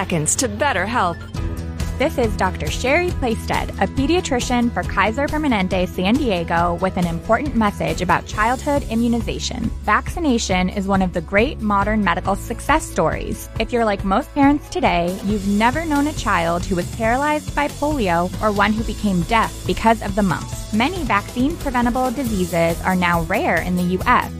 seconds to better help. This is Dr. Sherry Playstead, a pediatrician for Kaiser Permanente San Diego, with an important message about childhood immunization. Vaccination is one of the great modern medical success stories. If you're like most parents today, you've never known a child who was paralyzed by polio or one who became deaf because of the mumps. Many vaccine preventable diseases are now rare in the U.S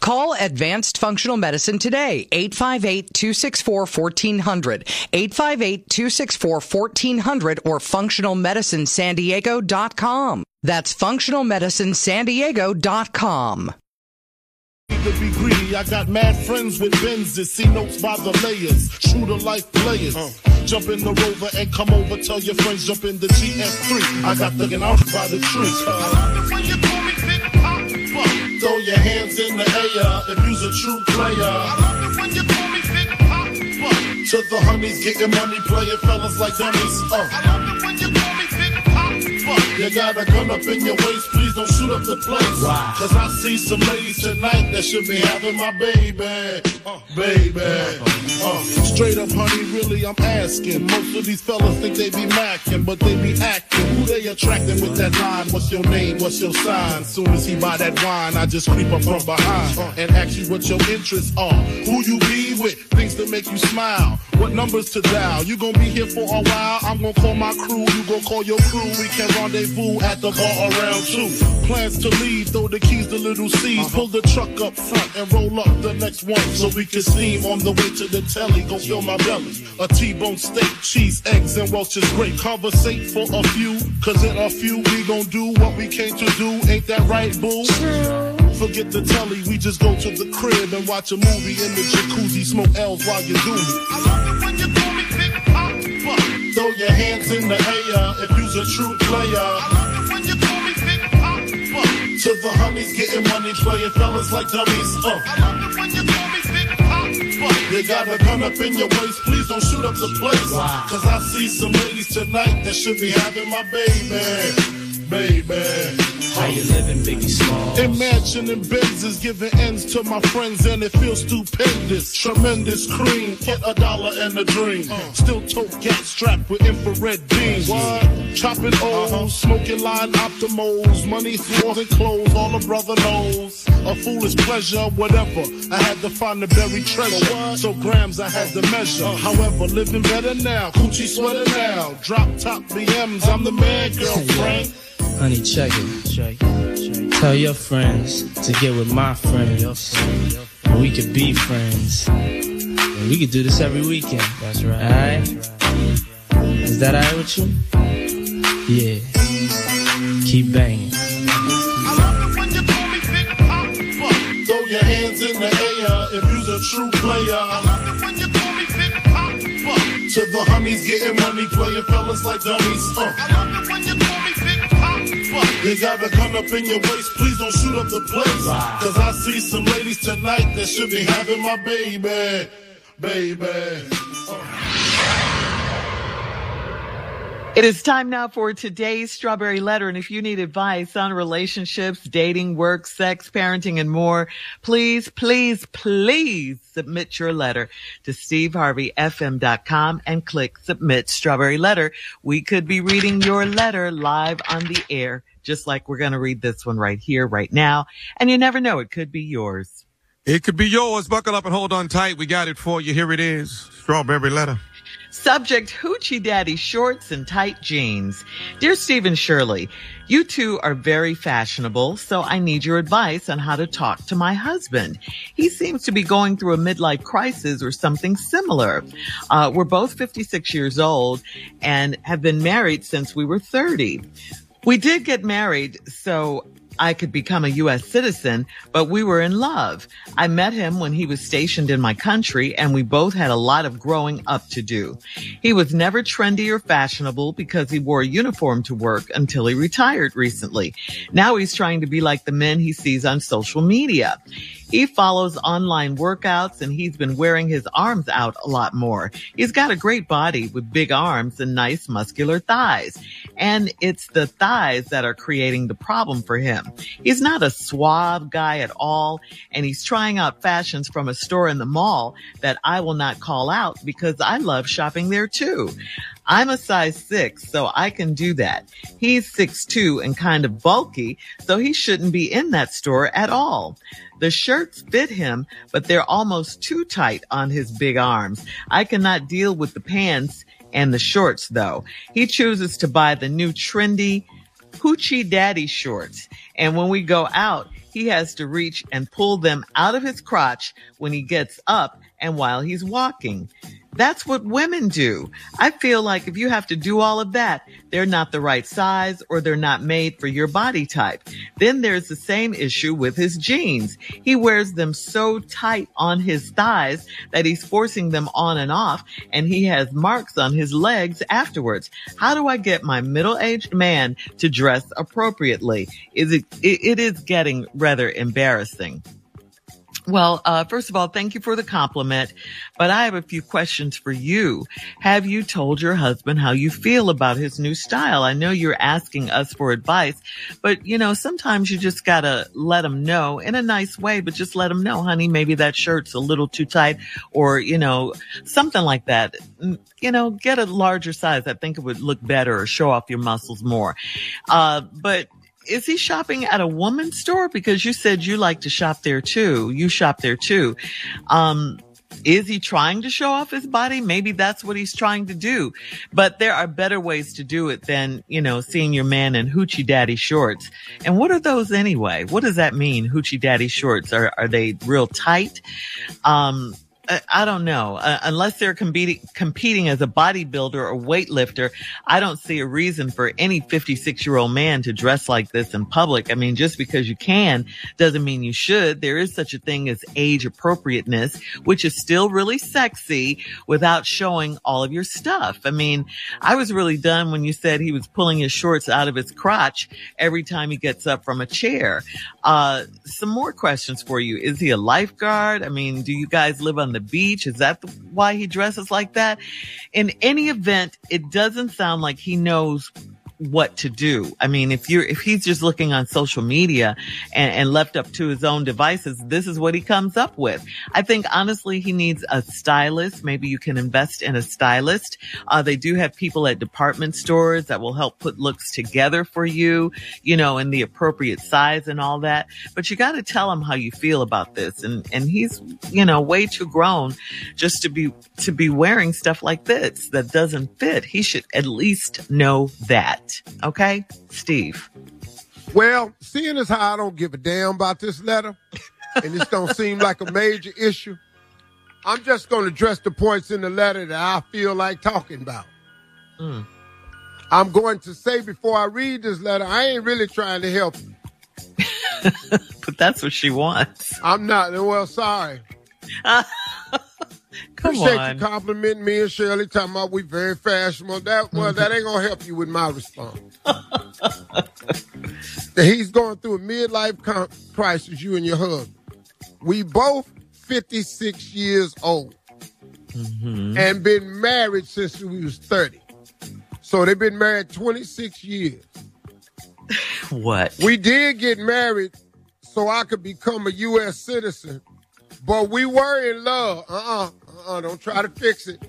Call Advanced Functional Medicine today, 858-264-1400, 858-264-1400 or functionalmedicinesandiego.com. That's functionalmedicinesandiego.com. To be greedy, I got mad friends with Benzes, see notes by the layers, true to life players. Uh, jump in the rover and come over, tell your friends, jump in the GF3. I got the out by the tree. Uh, throw your hands in the air if you's a true player. To the honeys, getting money, playing fellas like dummies. Uh. You got a gun up in your waist, please don't shoot up the place. Cause I see some ladies tonight that should be having my baby. Uh, baby. Uh, straight up, honey, really, I'm asking. Most of these fellas think they be macking, but they be acting. Who they attracting with that line? What's your name? What's your sign? Soon as he buy that wine, I just creep up from behind uh, and ask you what your interests are. Who you be with? Things to make you smile. What numbers to dial? You gonna be here for a while? I'm gonna call my crew. You gonna call your crew. We can rendezvous at the bar around two. Plans to leave, throw the keys to little C's. Pull the truck up front and roll up the next one so we can steam on the way to the telly. Go fill my belly. A T-bone steak, cheese, eggs, and Welch's grape. Conversate for a few, cause in a few we gon' do what we came to do. Ain't that right, boo? Forget the telly, we just go to the crib and watch a movie in the jacuzzi, smoke L's while you do me. Throw your hands in the air if you's a true player. I love it when you call me Big Poppa. To the honeys, getting money, playing fellas like dummies. Uh. I love it when you call me Big Poppa. You got a gun up in your waist, please don't shoot up the place. Wow. Cause I see some ladies tonight that should be having my baby. Baby. You living, Biggie? Imagining Benzes giving ends to my friends and it feels stupendous. Tremendous cream, get a dollar and a dream. Still tote gas strapped with infrared beams. What? Chopping O's, uh-huh. smoking line optimals. Money through and clothes, all a brother knows. A foolish pleasure, whatever. I had to find the buried treasure. So grams I had to measure. Uh-huh. However, living better now. Coochie sweater now. Drop top BMs, I'm the man, girlfriend. Honey, check it. Tell your friends to get with my friends. And we could be friends. And we could do this every weekend. That's right. Alright? Is that alright with you? Yeah. Keep banging. I love it when you call me Big Poppa. Throw your hands in the air if you's a true player. I love it when you call me Big Poppa. To the honeys getting money, playing fellas like dummies. Uh. I love it when you You got a gun up in your waist, please don't shoot up the place. Cause I see some ladies tonight that should be having my baby. Baby. It is time now for today's Strawberry Letter. And if you need advice on relationships, dating, work, sex, parenting, and more, please, please, please submit your letter to steveharveyfm.com and click submit Strawberry Letter. We could be reading your letter live on the air, just like we're going to read this one right here, right now. And you never know, it could be yours. It could be yours. Buckle up and hold on tight. We got it for you. Here it is. Strawberry letter. Subject Hoochie Daddy shorts and tight jeans. Dear Steve and Shirley, you two are very fashionable, so I need your advice on how to talk to my husband. He seems to be going through a midlife crisis or something similar. Uh, we're both 56 years old and have been married since we were 30. We did get married, so I could become a U.S. citizen, but we were in love. I met him when he was stationed in my country and we both had a lot of growing up to do. He was never trendy or fashionable because he wore a uniform to work until he retired recently. Now he's trying to be like the men he sees on social media. He follows online workouts and he's been wearing his arms out a lot more. He's got a great body with big arms and nice muscular thighs. And it's the thighs that are creating the problem for him. He's not a suave guy at all. And he's trying out fashions from a store in the mall that I will not call out because I love shopping there too. I'm a size six, so I can do that. He's six two and kind of bulky, so he shouldn't be in that store at all. The shirts fit him, but they're almost too tight on his big arms. I cannot deal with the pants and the shorts though. He chooses to buy the new trendy Hoochie Daddy shorts. And when we go out, he has to reach and pull them out of his crotch when he gets up and while he's walking. That's what women do. I feel like if you have to do all of that, they're not the right size or they're not made for your body type. Then there's the same issue with his jeans. He wears them so tight on his thighs that he's forcing them on and off and he has marks on his legs afterwards. How do I get my middle-aged man to dress appropriately? Is it, it, it is getting rather embarrassing. Well, uh, first of all, thank you for the compliment, but I have a few questions for you. Have you told your husband how you feel about his new style? I know you're asking us for advice, but you know, sometimes you just gotta let him know in a nice way, but just let him know, honey, maybe that shirt's a little too tight or, you know, something like that. You know, get a larger size. I think it would look better or show off your muscles more. Uh, but is he shopping at a woman's store? Because you said you like to shop there too. You shop there too. Um, is he trying to show off his body? Maybe that's what he's trying to do. But there are better ways to do it than, you know, seeing your man in hoochie daddy shorts. And what are those anyway? What does that mean? Hoochie daddy shorts? Are, are they real tight? Um, I don't know. Uh, unless they're competing, competing as a bodybuilder or weightlifter, I don't see a reason for any 56 year old man to dress like this in public. I mean, just because you can doesn't mean you should. There is such a thing as age appropriateness, which is still really sexy without showing all of your stuff. I mean, I was really done when you said he was pulling his shorts out of his crotch every time he gets up from a chair. Uh, some more questions for you. Is he a lifeguard? I mean, do you guys live on the beach? Is that the, why he dresses like that? In any event, it doesn't sound like he knows what to do. I mean, if you're, if he's just looking on social media and, and, left up to his own devices, this is what he comes up with. I think honestly, he needs a stylist. Maybe you can invest in a stylist. Uh, they do have people at department stores that will help put looks together for you, you know, in the appropriate size and all that. But you got to tell him how you feel about this. And, and he's, you know, way too grown just to be, to be wearing stuff like this that doesn't fit. He should at least know that. Okay, Steve. Well, seeing as how I don't give a damn about this letter, and this don't seem like a major issue, I'm just going to address the points in the letter that I feel like talking about. Mm. I'm going to say before I read this letter, I ain't really trying to help you. but that's what she wants. I'm not. Well, sorry. Come Appreciate on. you complimenting me and Shirley, talking about we very fashionable. That well, that ain't gonna help you with my response. He's going through a midlife com- crisis. You and your husband. We both 56 years old mm-hmm. and been married since we was 30. So they've been married 26 years. What? We did get married so I could become a U.S. citizen, but we were in love. Uh-uh. Uh-uh. Don't try to fix it.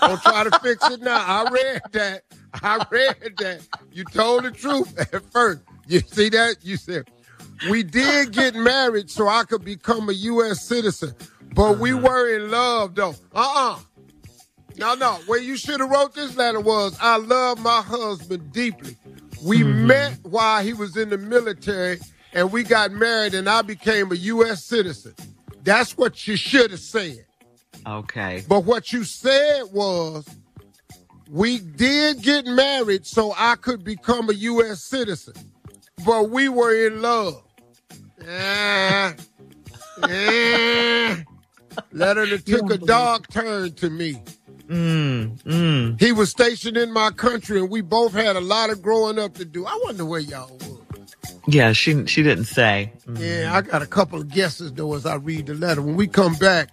Don't try to fix it now. I read that. I read that. You told the truth at first. You see that? You said, we did get married so I could become a U.S. citizen, but we uh-huh. were in love though. Uh-uh. No, no. Where you should have wrote this letter was, I love my husband deeply. We mm-hmm. met while he was in the military and we got married and I became a U.S. citizen. That's what you should have said. Okay. But what you said was, we did get married so I could become a U.S. citizen, but we were in love. Eh, eh. Letter that took a dark turn to me. Mm, mm. He was stationed in my country, and we both had a lot of growing up to do. I wonder where y'all were. Yeah, she she didn't say. Mm. Yeah, I got a couple of guesses though as I read the letter. When we come back,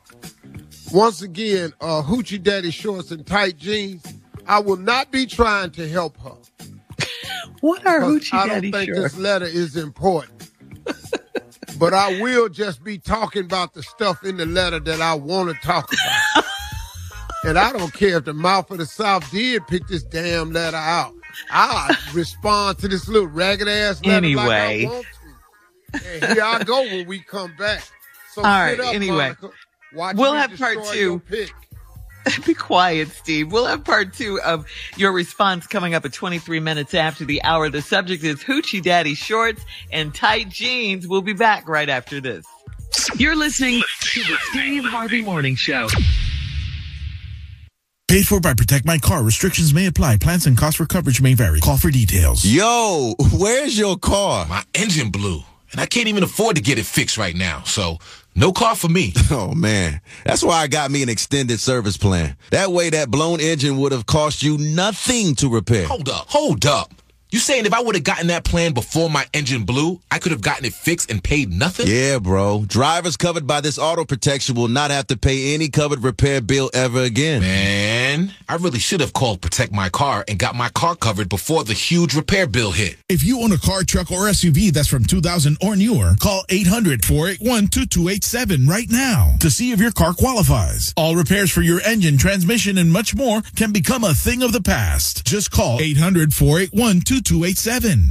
once again, uh, hoochie daddy shorts and tight jeans. I will not be trying to help her. what are hoochie I daddy don't think shorts? this letter is important. but I will just be talking about the stuff in the letter that I want to talk about. and I don't care if the mouth of the South did pick this damn letter out. I respond to this little ragged ass letter anyway. like I. And here I go when we come back. So All right. Up, anyway, Watch we'll have part two. Be quiet, Steve. We'll have part two of your response coming up at 23 minutes after the hour. The subject is Hoochie Daddy shorts and tight jeans. We'll be back right after this. You're listening to the Steve Harvey Morning Show. Paid for by Protect My Car. Restrictions may apply. Plans and cost for coverage may vary. Call for details. Yo, where's your car? My engine blew, and I can't even afford to get it fixed right now. So no car for me. Oh man, that's why I got me an extended service plan. That way that blown engine would have cost you nothing to repair. Hold up, hold up. You saying if I would have gotten that plan before my engine blew, I could have gotten it fixed and paid nothing? Yeah, bro. Drivers covered by this auto protection will not have to pay any covered repair bill ever again. Man, I really should have called Protect My Car and got my car covered before the huge repair bill hit. If you own a car, truck, or SUV that's from 2000 or newer, call 800-481-2287 right now to see if your car qualifies. All repairs for your engine, transmission, and much more can become a thing of the past. Just call 800-481-2287 2287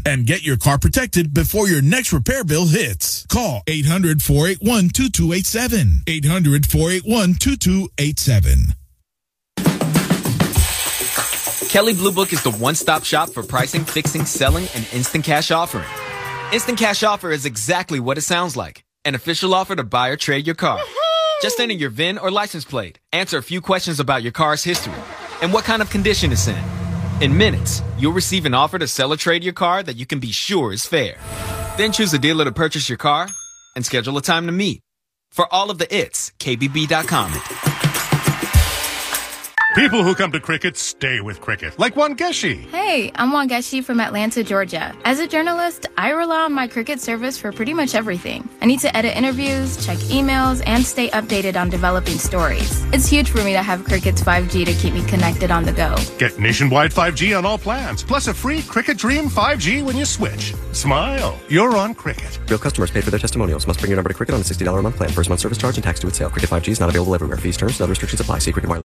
and get your car protected before your next repair bill hits. Call 800 481 2287. 800 481 2287. Kelley Blue Book is the one stop shop for pricing, fixing, selling, and instant cash offering. Instant cash offer is exactly what it sounds like an official offer to buy or trade your car. Just enter your VIN or license plate, answer a few questions about your car's history, and what kind of condition it's in. In minutes, you'll receive an offer to sell or trade your car that you can be sure is fair. Then choose a dealer to purchase your car and schedule a time to meet. For all of the its, KBB.com. People who come to Cricket stay with Cricket, like Wangeshi. Hey, I'm Wangeshi from Atlanta, Georgia. As a journalist, I rely on my Cricket service for pretty much everything. I need to edit interviews, check emails, and stay updated on developing stories. It's huge for me to have Cricket's 5G to keep me connected on the go. Get nationwide 5G on all plans, plus a free Cricket Dream 5G when you switch. Smile, you're on Cricket. Real customers pay for their testimonials. Must bring your number to Cricket on a $60 a month plan. First month service charge and tax to its sale. Cricket 5G is not available everywhere. Fees, terms, and other restrictions apply. See Cricket Wireless.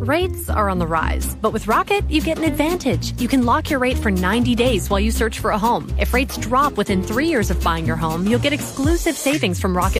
Rates are on the rise, but with Rocket, you get an advantage. You can lock your rate for 90 days while you search for a home. If rates drop within three years of buying your home, you'll get exclusive savings from Rocket.